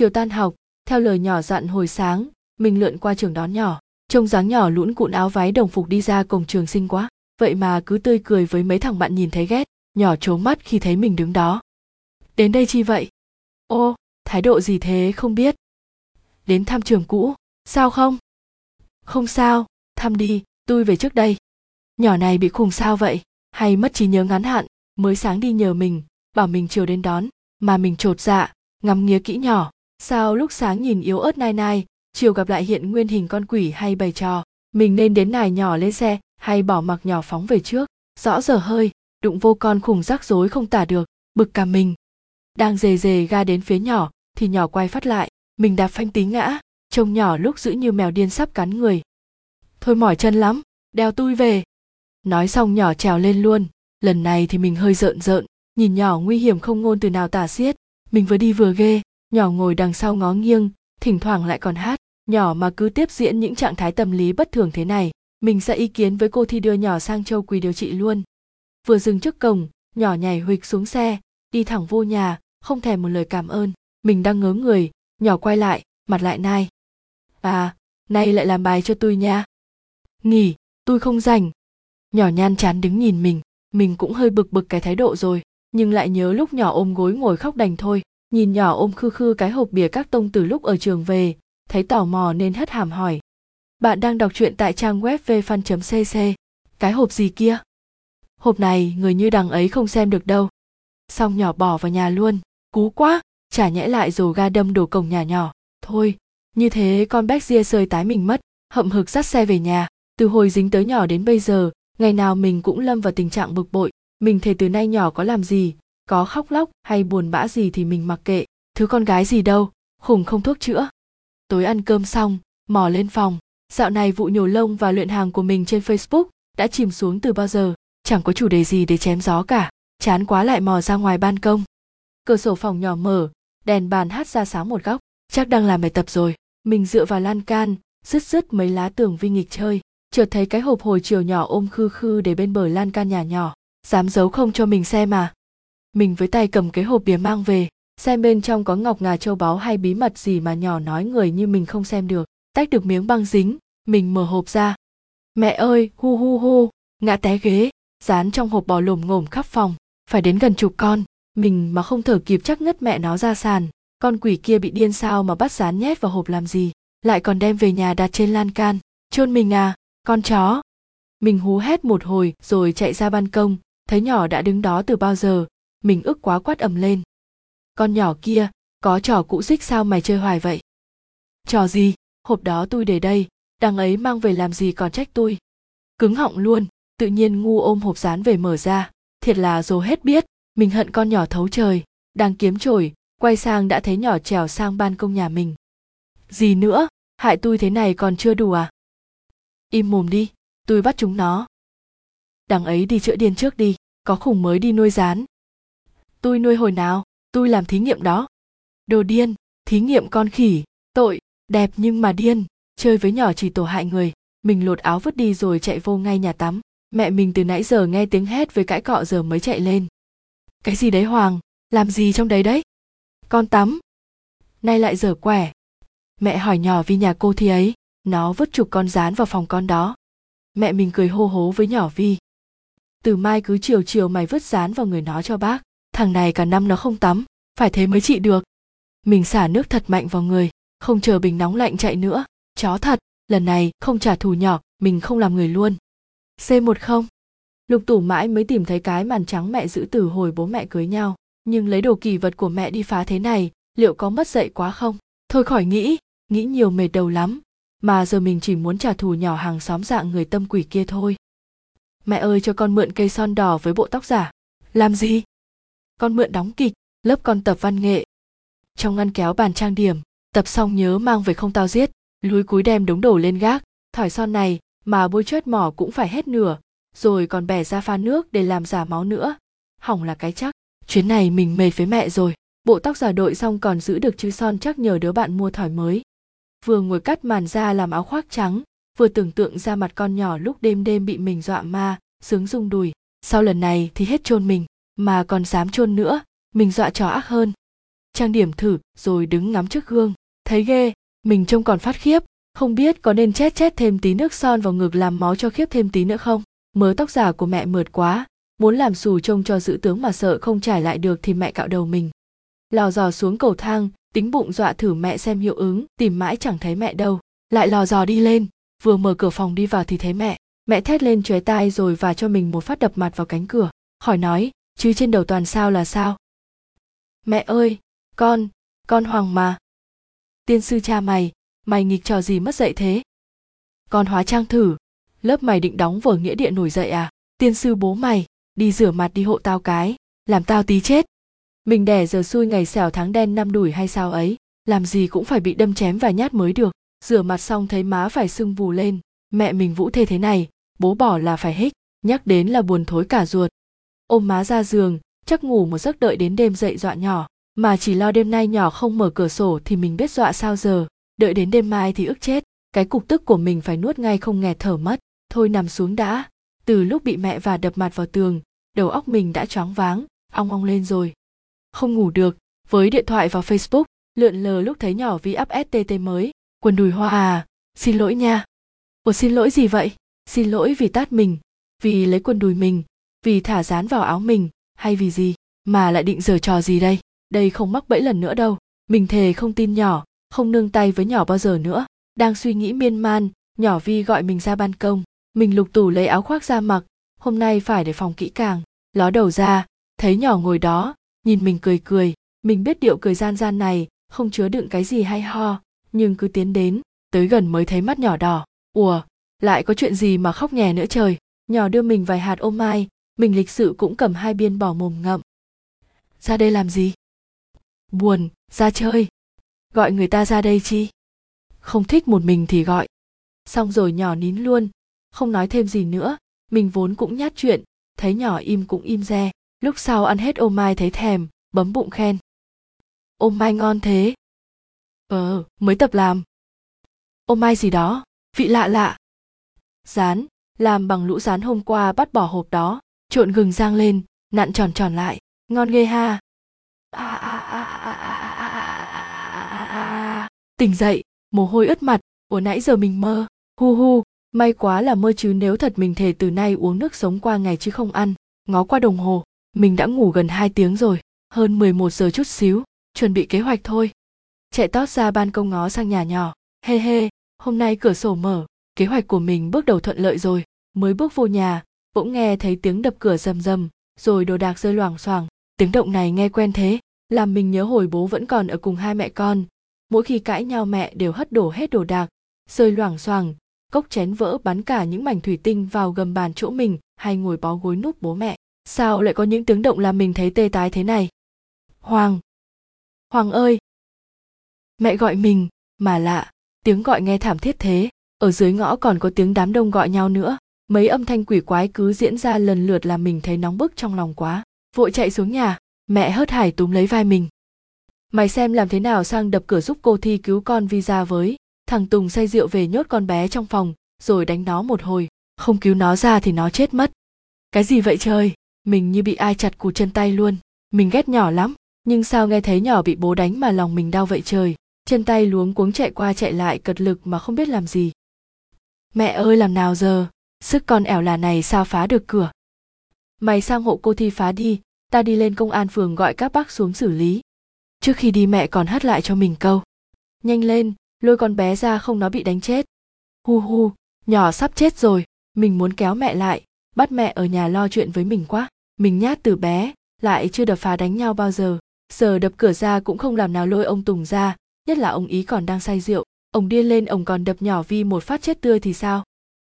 chiều tan học, theo lời nhỏ dặn hồi sáng, mình lượn qua trường đón nhỏ. Trông dáng nhỏ lũn cụn áo váy đồng phục đi ra cổng trường xinh quá. Vậy mà cứ tươi cười với mấy thằng bạn nhìn thấy ghét, nhỏ trố mắt khi thấy mình đứng đó. Đến đây chi vậy? Ô, thái độ gì thế không biết. Đến thăm trường cũ, sao không? Không sao, thăm đi, tôi về trước đây. Nhỏ này bị khùng sao vậy? Hay mất trí nhớ ngắn hạn, mới sáng đi nhờ mình, bảo mình chiều đến đón, mà mình trột dạ ngắm nghía kỹ nhỏ sao lúc sáng nhìn yếu ớt nai nai, chiều gặp lại hiện nguyên hình con quỷ hay bày trò, mình nên đến nài nhỏ lên xe hay bỏ mặc nhỏ phóng về trước. Rõ giờ hơi, đụng vô con khủng rắc rối không tả được, bực cả mình. Đang dề dề ga đến phía nhỏ, thì nhỏ quay phát lại, mình đạp phanh tí ngã, trông nhỏ lúc giữ như mèo điên sắp cắn người. Thôi mỏi chân lắm, đeo tui về. Nói xong nhỏ trèo lên luôn, lần này thì mình hơi rợn rợn, nhìn nhỏ nguy hiểm không ngôn từ nào tả xiết, mình vừa đi vừa ghê nhỏ ngồi đằng sau ngó nghiêng, thỉnh thoảng lại còn hát. Nhỏ mà cứ tiếp diễn những trạng thái tâm lý bất thường thế này, mình sẽ ý kiến với cô thi đưa nhỏ sang châu quỳ điều trị luôn. Vừa dừng trước cổng, nhỏ nhảy huỵch xuống xe, đi thẳng vô nhà, không thèm một lời cảm ơn. Mình đang ngớ người, nhỏ quay lại, mặt lại nai. À nay lại làm bài cho tôi nha. Nghỉ, tôi không rảnh. Nhỏ nhan chán đứng nhìn mình mình cũng hơi bực bực cái thái độ rồi, nhưng lại nhớ lúc nhỏ ôm gối ngồi khóc đành thôi nhìn nhỏ ôm khư khư cái hộp bìa các tông từ lúc ở trường về, thấy tò mò nên hất hàm hỏi. Bạn đang đọc truyện tại trang web vfan.cc cái hộp gì kia? Hộp này, người như đằng ấy không xem được đâu. Xong nhỏ bỏ vào nhà luôn. Cú quá, chả nhẽ lại rồi ga đâm đổ cổng nhà nhỏ. Thôi, như thế con bé ria sơi tái mình mất, hậm hực dắt xe về nhà. Từ hồi dính tới nhỏ đến bây giờ, ngày nào mình cũng lâm vào tình trạng bực bội. Mình thề từ nay nhỏ có làm gì có khóc lóc hay buồn bã gì thì mình mặc kệ. Thứ con gái gì đâu, khủng không thuốc chữa. Tối ăn cơm xong, mò lên phòng. Dạo này vụ nhổ lông và luyện hàng của mình trên facebook đã chìm xuống từ bao giờ? Chẳng có chủ đề gì để chém gió cả. Chán quá lại mò ra ngoài ban công. Cửa sổ phòng nhỏ mở, đèn bàn hát ra sáng một góc. Chắc đang làm bài tập rồi. Mình dựa vào lan can rứt rứt mấy lá tường vi nghịch chơi. Chợt thấy cái hộp hồi chiều nhỏ ôm khư khư để bên bờ lan can nhà nhỏ. Dám giấu không cho mình xem mà mình với tay cầm cái hộp bìa mang về, xem bên trong có ngọc ngà châu báu hay bí mật gì mà nhỏ nói người như mình không xem được, tách được miếng băng dính, mình mở hộp ra. Mẹ ơi, hu hu hu, ngã té ghế, dán trong hộp bò lồm ngồm khắp phòng, phải đến gần chục con. Mình mà không thở kịp chắc ngất mẹ nó ra sàn, con quỷ kia bị điên sao mà bắt dán nhét vào hộp làm gì, lại còn đem về nhà đặt trên lan can. Chôn mình à con chó. Mình hú hét một hồi rồi chạy ra ban công, thấy nhỏ đã đứng đó từ bao giờ mình ức quá quát ầm lên. Con nhỏ kia, có trò cũ xích sao mày chơi hoài vậy? Trò gì? Hộp đó tôi để đây, đằng ấy mang về làm gì còn trách tôi? Cứng họng luôn, tự nhiên ngu ôm hộp dán về mở ra. Thiệt là dồ hết biết, mình hận con nhỏ thấu trời. Đang kiếm chổi, quay sang đã thấy nhỏ trèo sang ban công nhà mình. Gì nữa? Hại tôi thế này còn chưa đủ à? Im mồm đi, tôi bắt chúng nó. Đằng ấy đi chữa điên trước đi, có khủng mới đi nuôi rán tôi nuôi hồi nào, tôi làm thí nghiệm đó. Đồ điên, thí nghiệm con khỉ, tội, đẹp nhưng mà điên, chơi với nhỏ chỉ tổ hại người. Mình lột áo vứt đi rồi chạy vô ngay nhà tắm. Mẹ mình từ nãy giờ nghe tiếng hét với cãi cọ giờ mới chạy lên. Cái gì đấy hoàng, làm gì trong đấy đấy? Con tắm. Nay lại dở quẻ. Mẹ hỏi nhỏ vì nhà cô thi ấy, nó vứt chục con rán vào phòng con đó. Mẹ mình cười hô hố với nhỏ vi. Từ mai cứ chiều chiều mày vứt rán vào người nó cho bác thằng này cả năm nó không tắm, phải thế mới trị được. Mình xả nước thật mạnh vào người, không chờ bình nóng lạnh chạy nữa. Chó thật, lần này không trả thù nhỏ, mình không làm người luôn. C một không. Lục tủ mãi mới tìm thấy cái màn trắng mẹ giữ từ hồi bố mẹ cưới nhau. Nhưng lấy đồ kỳ vật của mẹ đi phá thế này, liệu có mất dạy quá không? Thôi khỏi nghĩ nghĩ nhiều mệt đầu lắm. Mà giờ mình chỉ muốn trả thù nhỏ hàng xóm dạng người tâm quỷ kia thôi. Mẹ ơi cho con mượn cây son đỏ với bộ tóc giả. Làm gì? Con mượn đóng kịch, lớp con tập văn nghệ. Trong ngăn kéo bàn trang điểm, tập xong nhớ mang về không tao giết, lúi cúi đem đống đổ lên gác. Thỏi son này mà bôi chớt mỏ cũng phải hết nửa, rồi còn bẻ ra pha nước để làm giả máu nữa. Hỏng là cái chắc. Chuyến này mình mệt với mẹ rồi. Bộ tóc giả đội xong còn giữ được chữ son chắc nhờ đứa bạn mua thỏi mới. Vừa ngồi cắt màn ra làm áo khoác trắng, vừa tưởng tượng ra mặt con nhỏ lúc đêm đêm bị mình dọa ma, sướng rung đùi. Sau lần này thì hết chôn mình mà còn dám chôn nữa, mình dọa chó ác hơn. Trang điểm thử, rồi đứng ngắm trước gương. Thấy ghê, mình trông còn phát khiếp. Không biết có nên chét chét thêm tí nước son vào ngực làm máu cho khiếp thêm tí nữa không? Mớ tóc giả của mẹ mượt quá. Muốn làm xù trông cho giữ tướng mà sợ không trải lại được thì mẹ cạo đầu mình. Lò dò xuống cầu thang, tính bụng dọa thử mẹ xem hiệu ứng, tìm mãi chẳng thấy mẹ đâu. Lại lò dò đi lên, vừa mở cửa phòng đi vào thì thấy mẹ. Mẹ thét lên chóe tai rồi và cho mình một phát đập mặt vào cánh cửa. Khỏi nói chứ trên đầu toàn sao là sao? Mẹ ơi, con con hoàng mà. Tiên sư cha mày mày nghịch trò gì mất dạy thế? Con hóa trang thử, lớp mày định đóng vở nghĩa địa nổi dậy à? Tiên sư bố mày, đi rửa mặt đi hộ tao cái, làm tao tí chết. Mình đẻ giờ xui ngày xẻo tháng đen năm đủi hay sao ấy, làm gì cũng phải bị đâm chém vài nhát mới được. Rửa mặt xong thấy má phải sưng vù lên, mẹ mình vũ thê thế này, bố bỏ là phải hích nhắc đến là buồn thối cả ruột ôm má ra giường, chắc ngủ một giấc đợi đến đêm dậy dọa nhỏ. Mà chỉ lo đêm nay nhỏ không mở cửa sổ thì mình biết dọa sao giờ. Đợi đến đêm mai thì ức chết. Cái cục tức của mình phải nuốt ngay không nghẹt thở mất. Thôi nằm xuống đã. Từ lúc bị mẹ và đập mặt vào tường, đầu óc mình đã choáng váng, ong ong lên rồi. Không ngủ được, với điện thoại vào facebook, lượn lờ lúc thấy nhỏ vi up stt mới. Quần đùi hoa à xin lỗi nha. Ủa xin lỗi gì vậy? Xin lỗi vì tát mình, vì lấy quần đùi mình vì thả dán vào áo mình, hay vì gì, mà lại định giở trò gì đây? Đây không mắc bẫy lần nữa đâu. Mình thề không tin nhỏ, không nương tay với nhỏ bao giờ nữa. Đang suy nghĩ miên man, nhỏ vi gọi mình ra ban công. Mình lục tủ lấy áo khoác ra mặc. Hôm nay phải để phòng kỹ càng. Ló đầu ra, thấy nhỏ ngồi đó, nhìn mình cười cười. Mình biết điệu cười gian gian này không chứa đựng cái gì hay ho, nhưng cứ tiến đến, tới gần mới thấy mắt nhỏ đỏ. Ùa lại có chuyện gì mà khóc nhè nữa trời? Nhỏ đưa mình vài hạt ô mai mình lịch sự cũng cầm hai biên bỏ mồm ngậm. Ra đây làm gì? Buồn, ra chơi. Gọi người ta ra đây chi? Không thích một mình thì gọi. Xong rồi nhỏ nín luôn. Không nói thêm gì nữa. Mình vốn cũng nhát chuyện. Thấy nhỏ im cũng im re. Lúc sau ăn hết ô mai thấy thèm, bấm bụng khen. Ô mai ngon thế. Ờ mới tập làm. Ô mai gì đó, vị lạ lạ. Rán làm bằng lũ rán hôm qua bắt bỏ hộp đó trộn gừng rang lên, nặn tròn tròn lại. Ngon ghê ha. Tỉnh dậy, mồ hôi ướt mặt. Ủa nãy giờ mình mơ. Hu hu, may quá là mơ chứ nếu thật mình thề từ nay uống nước sống qua ngày chứ không ăn. Ngó qua đồng hồ, mình đã ngủ gần 2 tiếng rồi. Hơn 11 giờ chút xíu, chuẩn bị kế hoạch thôi. Chạy tót ra ban công ngó sang nhà nhỏ. Hê hê hôm nay cửa sổ mở. Kế hoạch của mình bước đầu thuận lợi rồi. Mới bước vô nhà bỗng nghe thấy tiếng đập cửa rầm rầm, rồi đồ đạc rơi loảng xoảng. Tiếng động này nghe quen thế, làm mình nhớ hồi bố vẫn còn ở cùng hai mẹ con. Mỗi khi cãi nhau mẹ đều hất đổ hết đồ đạc, rơi loảng xoảng, cốc chén vỡ bắn cả những mảnh thủy tinh vào gầm bàn chỗ mình hay ngồi bó gối núp bố mẹ. Sao lại có những tiếng động làm mình thấy tê tái thế này? Hoàng! Hoàng ơi! Mẹ gọi mình, mà lạ, tiếng gọi nghe thảm thiết thế, ở dưới ngõ còn có tiếng đám đông gọi nhau nữa mấy âm thanh quỷ quái cứ diễn ra lần lượt làm mình thấy nóng bức trong lòng quá. Vội chạy xuống nhà. Mẹ hớt hải túm lấy vai mình. Mày xem làm thế nào sang đập cửa giúp cô thi cứu con visa với. Thằng tùng say rượu về nhốt con bé trong phòng, rồi đánh nó một hồi. Không cứu nó ra thì nó chết mất. Cái gì vậy trời? Mình như bị ai chặt cụt chân tay luôn. Mình ghét nhỏ lắm. Nhưng sao nghe thấy nhỏ bị bố đánh mà lòng mình đau vậy trời? Chân tay luống cuống chạy qua chạy lại cật lực mà không biết làm gì. Mẹ ơi, làm nào giờ? Sức con ẻo là này sao phá được cửa? Mày sang hộ cô thi phá đi, ta đi lên công an phường gọi các bác xuống xử lý. Trước khi đi mẹ còn hát lại cho mình câu. Nhanh lên, lôi con bé ra không nó bị đánh chết. Hu hu, nhỏ sắp chết rồi, mình muốn kéo mẹ lại, bắt mẹ ở nhà lo chuyện với mình quá. Mình nhát từ bé, lại chưa đập phá đánh nhau bao giờ. Giờ đập cửa ra cũng không làm nào lôi ông tùng ra, nhất là ông ý còn đang say rượu. Ông điên lên, ông còn đập nhỏ vi một phát chết tươi thì sao?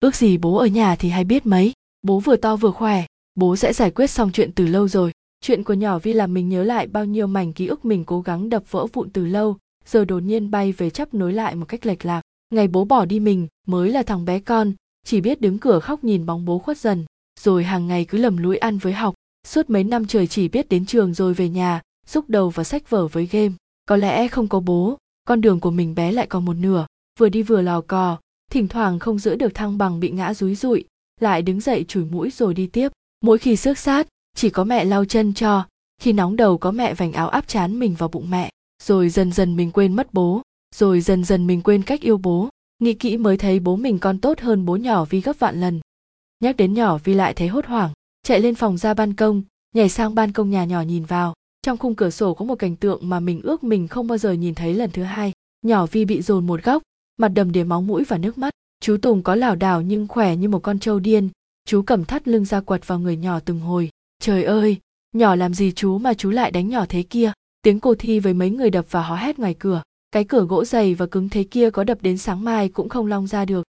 Ước gì bố ở nhà thì hay biết mấy. Bố vừa to vừa khỏe. Bố sẽ giải quyết xong chuyện từ lâu rồi. Chuyện của nhỏ vi làm mình nhớ lại bao nhiêu mảnh ký ức mình cố gắng đập vỡ vụn từ lâu, giờ đột nhiên bay về chấp nối lại một cách lệch lạc. Ngày bố bỏ đi mình, mới là thằng bé con, chỉ biết đứng cửa khóc nhìn bóng bố khuất dần, rồi hàng ngày cứ lầm lũi ăn với học. Suốt mấy năm trời chỉ biết đến trường rồi về nhà, xúc đầu vào sách vở với game. Có lẽ không có bố, con đường của mình bé lại còn một nửa. Vừa đi vừa lò cò thỉnh thoảng không giữ được thăng bằng bị ngã rúi rụi, lại đứng dậy chùi mũi rồi đi tiếp. Mỗi khi xước sát, chỉ có mẹ lau chân cho, khi nóng đầu có mẹ vành áo áp chán mình vào bụng mẹ, rồi dần dần mình quên mất bố, rồi dần dần mình quên cách yêu bố. Nghĩ kỹ mới thấy bố mình còn tốt hơn bố nhỏ vi gấp vạn lần. Nhắc đến nhỏ vi lại thấy hốt hoảng, chạy lên phòng ra ban công, nhảy sang ban công nhà nhỏ nhìn vào. Trong khung cửa sổ có một cảnh tượng mà mình ước mình không bao giờ nhìn thấy lần thứ hai. Nhỏ vi bị dồn một góc mặt đầm đìa máu mũi và nước mắt. Chú tùng có lảo đảo nhưng khỏe như một con trâu điên. Chú cầm thắt lưng ra quật vào người nhỏ từng hồi. Trời ơi, nhỏ làm gì chú mà chú lại đánh nhỏ thế kia? Tiếng cô thi với mấy người đập và hó hét ngoài cửa. Cái cửa gỗ dày và cứng thế kia có đập đến sáng mai cũng không long ra được.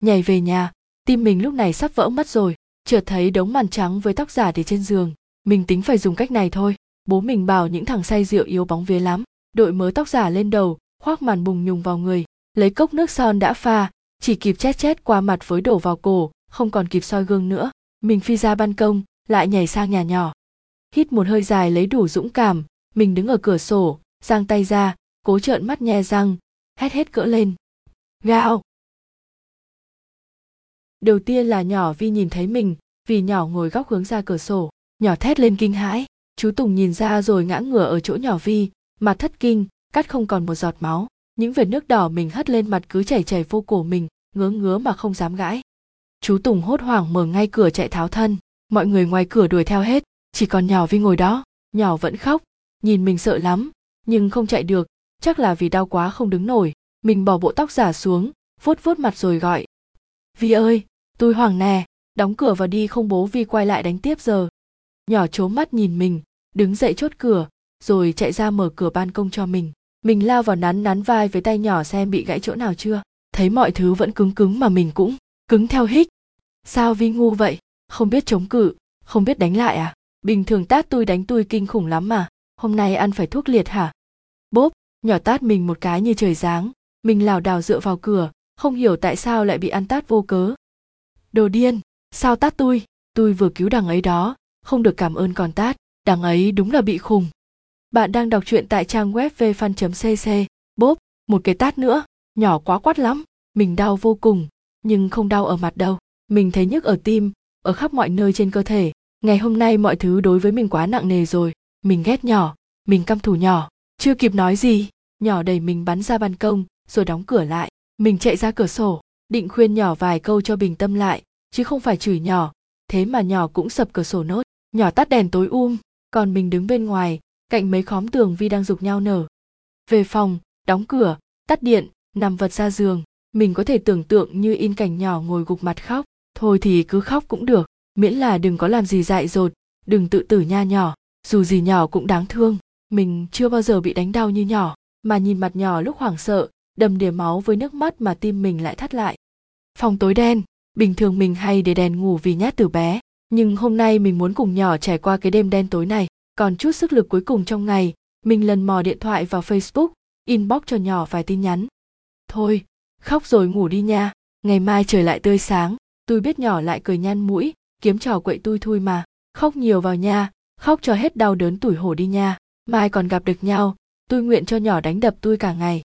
Nhảy về nhà, tim mình lúc này sắp vỡ mất rồi. Chợt thấy đống màn trắng với tóc giả để trên giường. Mình tính phải dùng cách này thôi. Bố mình bảo những thằng say rượu yếu bóng vía lắm. Đội mớ tóc giả lên đầu, khoác màn bùng nhùng vào người lấy cốc nước son đã pha, chỉ kịp chét chét qua mặt với đổ vào cổ, không còn kịp soi gương nữa, mình phi ra ban công, lại nhảy sang nhà nhỏ. Hít một hơi dài lấy đủ dũng cảm, mình đứng ở cửa sổ, giang tay ra, cố trợn mắt nhe răng, hét hết cỡ lên. Gào! Đầu tiên là nhỏ vi nhìn thấy mình, vì nhỏ ngồi góc hướng ra cửa sổ, nhỏ thét lên kinh hãi. Chú tùng nhìn ra rồi ngã ngửa ở chỗ nhỏ vi, mặt thất kinh, cắt không còn một giọt máu những vệt nước đỏ mình hất lên mặt cứ chảy chảy vô cổ mình, ngứa ngứa mà không dám gãi. Chú tùng hốt hoảng mở ngay cửa chạy tháo thân. Mọi người ngoài cửa đuổi theo hết, chỉ còn nhỏ vi ngồi đó. Nhỏ vẫn khóc, nhìn mình sợ lắm, nhưng không chạy được. Chắc là vì đau quá không đứng nổi, mình bỏ bộ tóc giả xuống, vuốt vuốt mặt rồi gọi. Vi ơi, tôi Hoàng nè, đóng cửa vào đi không bố vi quay lại đánh tiếp giờ. Nhỏ trố mắt nhìn mình, đứng dậy chốt cửa, rồi chạy ra mở cửa ban công cho mình mình lao vào nắn nắn vai với tay nhỏ xem bị gãy chỗ nào chưa. Thấy mọi thứ vẫn cứng cứng mà mình cũng cứng theo hích. Sao vi ngu vậy? Không biết chống cự, không biết đánh lại à? Bình thường tát tôi đánh tôi kinh khủng lắm mà. Hôm nay ăn phải thuốc liệt hả? Bốp, nhỏ tát mình một cái như trời giáng. Mình lảo đảo dựa vào cửa, không hiểu tại sao lại bị ăn tát vô cớ. Đồ điên, sao tát tôi tôi vừa cứu đằng ấy đó, không được cảm ơn còn tát. Đằng ấy đúng là bị khùng bạn đang đọc truyện tại trang web vfan.cc bốp, một cái tát nữa. Nhỏ quá quát lắm. Mình đau vô cùng, nhưng không đau ở mặt đâu. Mình thấy nhức ở tim, ở khắp mọi nơi trên cơ thể. Ngày hôm nay mọi thứ đối với mình quá nặng nề rồi. Mình ghét nhỏ, mình căm thù nhỏ. Chưa kịp nói gì, nhỏ đẩy mình bắn ra ban công, rồi đóng cửa lại. Mình chạy ra cửa sổ, định khuyên nhỏ vài câu cho bình tâm lại, chứ không phải chửi nhỏ. Thế mà nhỏ cũng sập cửa sổ nốt. Nhỏ tắt đèn tối um còn mình đứng bên ngoài cạnh mấy khóm tường vi đang dục nhau nở. Về phòng, đóng cửa, tắt điện, nằm vật ra giường. Mình có thể tưởng tượng như in cảnh nhỏ ngồi gục mặt khóc. Thôi thì cứ khóc cũng được, miễn là đừng có làm gì dại dột, đừng tự tử nha nhỏ, dù gì nhỏ cũng đáng thương. Mình chưa bao giờ bị đánh đau như nhỏ, mà nhìn mặt nhỏ lúc hoảng sợ, đầm đìa máu với nước mắt mà tim mình lại thắt lại. Phòng tối đen, bình thường mình hay để đèn ngủ vì nhát từ bé, nhưng hôm nay mình muốn cùng nhỏ trải qua cái đêm đen tối này còn chút sức lực cuối cùng trong ngày, mình lần mò điện thoại vào facebook, inbox cho nhỏ vài tin nhắn. Thôi, khóc rồi ngủ đi nha, ngày mai trời lại tươi sáng, tôi biết nhỏ lại cười nhăn mũi, kiếm trò quậy tui thui mà, khóc nhiều vào nha, khóc cho hết đau đớn tủi hổ đi nha, mai còn gặp được nhau, tôi nguyện cho nhỏ đánh đập tôi cả ngày.